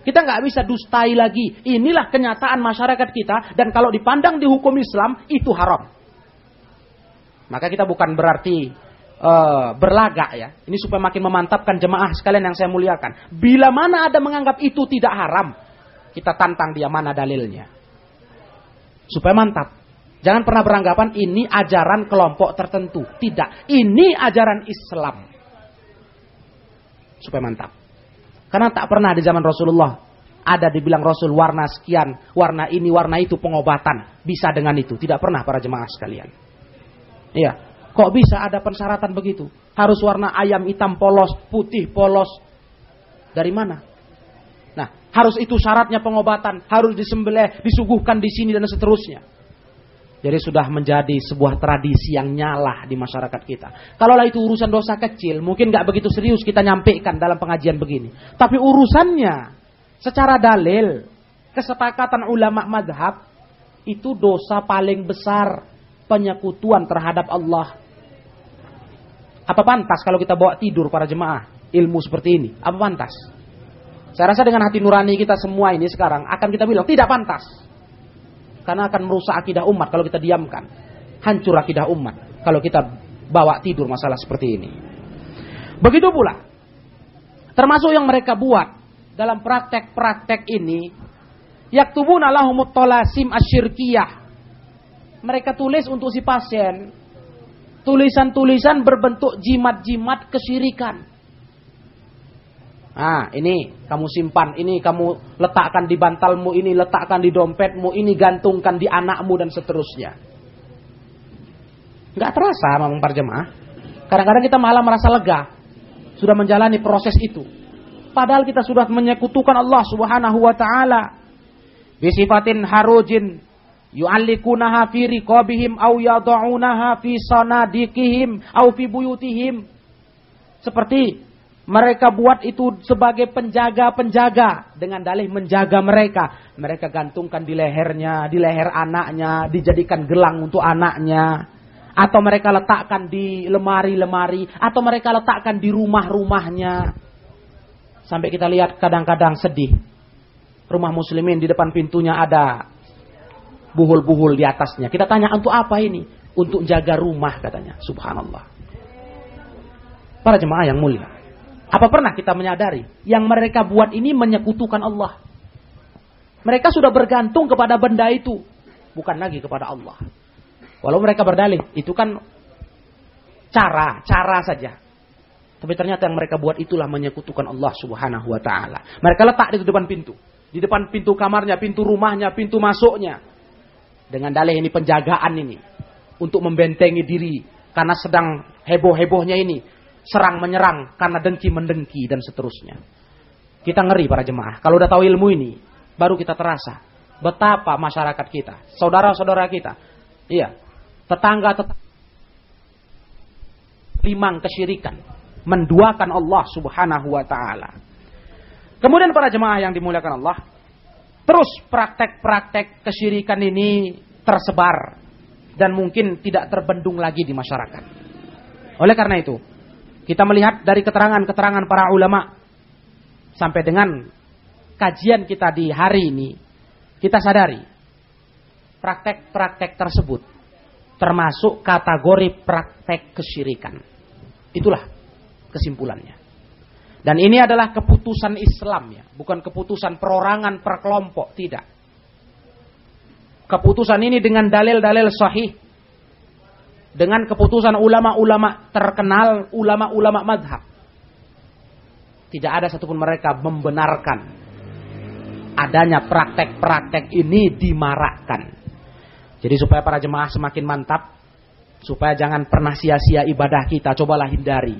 Kita nggak bisa dustai lagi. Inilah kenyataan masyarakat kita dan kalau dipandang di hukum Islam itu haram. Maka kita bukan berarti uh, berlagak ya. Ini supaya makin memantapkan jemaah sekalian yang saya muliakan. Bila mana ada menganggap itu tidak haram, kita tantang dia mana dalilnya. Supaya mantap. Jangan pernah beranggapan ini ajaran kelompok tertentu. Tidak. Ini ajaran Islam. Supaya mantap. Karena tak pernah di zaman Rasulullah ada dibilang Rasul warna sekian, warna ini, warna itu pengobatan. Bisa dengan itu. Tidak pernah para jemaah sekalian. Iya. Kok bisa ada persyaratan begitu? Harus warna ayam hitam polos, putih polos. Dari mana? Nah, harus itu syaratnya pengobatan, harus disembelih, disuguhkan di sini dan seterusnya. Jadi sudah menjadi sebuah tradisi yang nyala di masyarakat kita. Kalaulah itu urusan dosa kecil, mungkin nggak begitu serius kita nyampaikan dalam pengajian begini. Tapi urusannya secara dalil, kesepakatan ulama madhab, itu dosa paling besar penyekutuan terhadap Allah. Apa pantas kalau kita bawa tidur para jemaah ilmu seperti ini? Apa pantas? Saya rasa dengan hati nurani kita semua ini sekarang akan kita bilang tidak pantas. Karena akan merusak akidah umat kalau kita diamkan. Hancur akidah umat kalau kita bawa tidur masalah seperti ini. Begitu pula. Termasuk yang mereka buat dalam praktek-praktek ini. Yaktubuna lahumut tolasim asyirkiyah. Mereka tulis untuk si pasien. Tulisan-tulisan berbentuk jimat-jimat kesyirikan. Nah, ini kamu simpan, ini kamu letakkan di bantalmu, ini letakkan di dompetmu, ini gantungkan di anakmu dan seterusnya. Enggak terasa memang para jemaah. Kadang-kadang kita malah merasa lega sudah menjalani proses itu. Padahal kita sudah menyekutukan Allah Subhanahu wa taala. Bisifatin harujin yu'allikunaha fi riqabihim aw yad'unaha fi sanadikihim aw fi. Seperti mereka buat itu sebagai penjaga-penjaga dengan dalih menjaga mereka. Mereka gantungkan di lehernya, di leher anaknya, dijadikan gelang untuk anaknya. Atau mereka letakkan di lemari-lemari, atau mereka letakkan di rumah-rumahnya. Sampai kita lihat kadang-kadang sedih. Rumah muslimin di depan pintunya ada buhul-buhul di atasnya. Kita tanya untuk apa ini? Untuk jaga rumah katanya. Subhanallah. Para jemaah yang mulia. Apa pernah kita menyadari yang mereka buat ini menyekutukan Allah? Mereka sudah bergantung kepada benda itu, bukan lagi kepada Allah. Walau mereka berdalih, itu kan cara, cara saja. Tapi ternyata yang mereka buat itulah menyekutukan Allah Subhanahu wa taala. Mereka letak di depan pintu, di depan pintu kamarnya, pintu rumahnya, pintu masuknya. Dengan dalih ini penjagaan ini untuk membentengi diri karena sedang heboh-hebohnya ini serang menyerang karena dengki mendengki dan seterusnya. Kita ngeri para jemaah. Kalau udah tahu ilmu ini, baru kita terasa betapa masyarakat kita, saudara-saudara kita, iya, tetangga tetangga limang kesyirikan, menduakan Allah Subhanahu wa taala. Kemudian para jemaah yang dimuliakan Allah, terus praktek-praktek kesyirikan ini tersebar dan mungkin tidak terbendung lagi di masyarakat. Oleh karena itu, kita melihat dari keterangan-keterangan para ulama sampai dengan kajian kita di hari ini, kita sadari praktek-praktek tersebut termasuk kategori praktek kesyirikan. Itulah kesimpulannya. Dan ini adalah keputusan Islam ya, bukan keputusan perorangan per kelompok, tidak. Keputusan ini dengan dalil-dalil sahih dengan keputusan ulama-ulama terkenal, ulama-ulama madhab. Tidak ada satupun mereka membenarkan adanya praktek-praktek ini dimarakkan. Jadi supaya para jemaah semakin mantap, supaya jangan pernah sia-sia ibadah kita, cobalah hindari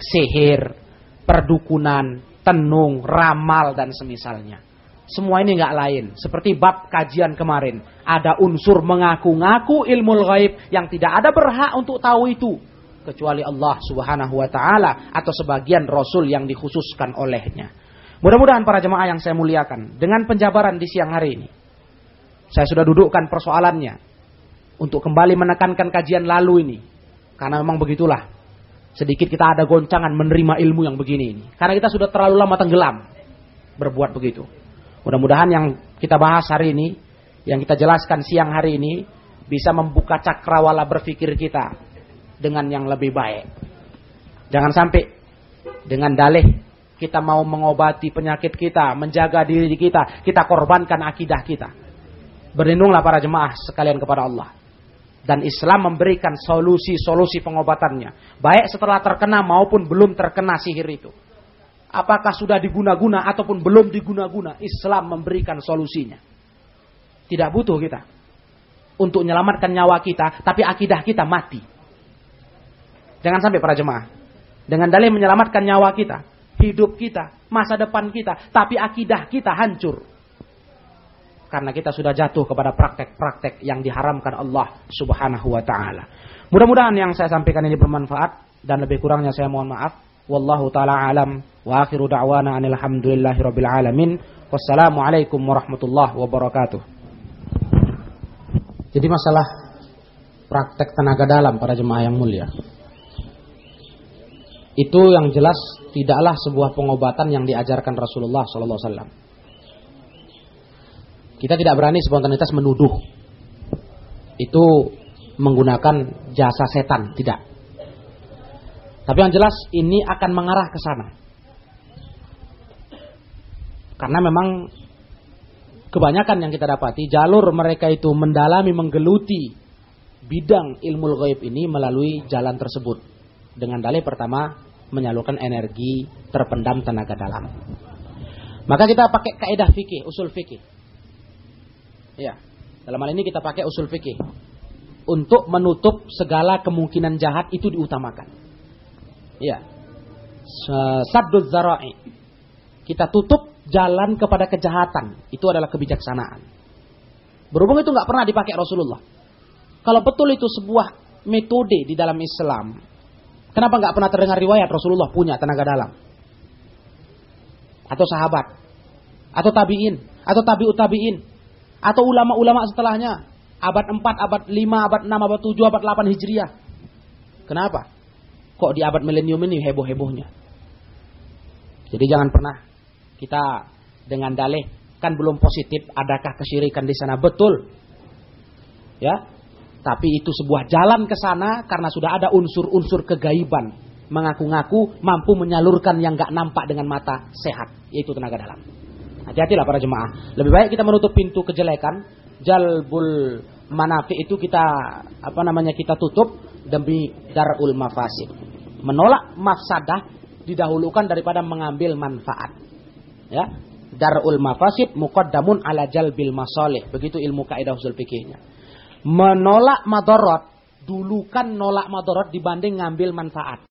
sihir, perdukunan, tenung, ramal dan semisalnya. Semua ini nggak lain. Seperti bab kajian kemarin. Ada unsur mengaku-ngaku ilmu gaib yang tidak ada berhak untuk tahu itu. Kecuali Allah subhanahu wa ta'ala. Atau sebagian Rasul yang dikhususkan olehnya. Mudah-mudahan para jemaah yang saya muliakan. Dengan penjabaran di siang hari ini. Saya sudah dudukkan persoalannya. Untuk kembali menekankan kajian lalu ini. Karena memang begitulah. Sedikit kita ada goncangan menerima ilmu yang begini ini. Karena kita sudah terlalu lama tenggelam. Berbuat begitu. Mudah-mudahan yang kita bahas hari ini, yang kita jelaskan siang hari ini, bisa membuka cakrawala berpikir kita dengan yang lebih baik. Jangan sampai dengan dalih kita mau mengobati penyakit kita, menjaga diri kita, kita korbankan akidah kita. Berlindunglah para jemaah sekalian kepada Allah. Dan Islam memberikan solusi-solusi pengobatannya. Baik setelah terkena maupun belum terkena sihir itu. Apakah sudah diguna-guna ataupun belum diguna-guna. Islam memberikan solusinya. Tidak butuh kita. Untuk menyelamatkan nyawa kita. Tapi akidah kita mati. Jangan sampai para jemaah. Dengan dalih menyelamatkan nyawa kita hidup kita, masa depan kita, tapi akidah kita hancur. Karena kita sudah jatuh kepada praktek-praktek yang diharamkan Allah Subhanahu wa taala. Mudah-mudahan yang saya sampaikan ini bermanfaat dan lebih kurangnya saya mohon maaf. Wallahu taala alam wa akhiru da'wana alhamdulillahi rabbil alamin. Wassalamualaikum warahmatullahi wabarakatuh. Jadi masalah praktek tenaga dalam para jemaah yang mulia. Itu yang jelas tidaklah sebuah pengobatan yang diajarkan Rasulullah sallallahu alaihi wasallam. Kita tidak berani spontanitas menuduh. Itu menggunakan jasa setan, tidak. Tapi yang jelas ini akan mengarah ke sana. Karena memang kebanyakan yang kita dapati jalur mereka itu mendalami menggeluti bidang ilmu gaib ini melalui jalan tersebut. Dengan dalih pertama menyalurkan energi terpendam tenaga dalam. Maka kita pakai kaidah fikih, usul fikih. Ya, dalam hal ini kita pakai usul fikih. Untuk menutup segala kemungkinan jahat itu diutamakan. Ya. Sadduz zara'i. Kita tutup jalan kepada kejahatan. Itu adalah kebijaksanaan. Berhubung itu nggak pernah dipakai Rasulullah. Kalau betul itu sebuah metode di dalam Islam, Kenapa nggak pernah terdengar riwayat Rasulullah punya tenaga dalam? Atau sahabat? Atau tabi'in? Atau tabi'ut tabi'in? Atau ulama-ulama setelahnya? Abad 4, abad 5, abad 6, abad 7, abad 8 Hijriah. Kenapa? Kok di abad milenium ini heboh-hebohnya? Jadi jangan pernah kita dengan dalih kan belum positif adakah kesyirikan di sana betul ya tapi itu sebuah jalan ke sana karena sudah ada unsur-unsur kegaiban. Mengaku-ngaku mampu menyalurkan yang gak nampak dengan mata sehat. Yaitu tenaga dalam. Hati-hatilah para jemaah. Lebih baik kita menutup pintu kejelekan. Jalbul manafi itu kita apa namanya kita tutup demi darul mafasid. Menolak mafsadah didahulukan daripada mengambil manfaat. Ya, darul mafasid muqaddamun ala jalbil masalih. Begitu ilmu kaidah usul fikihnya menolak madorot, dulukan nolak madorot dibanding ngambil manfaat.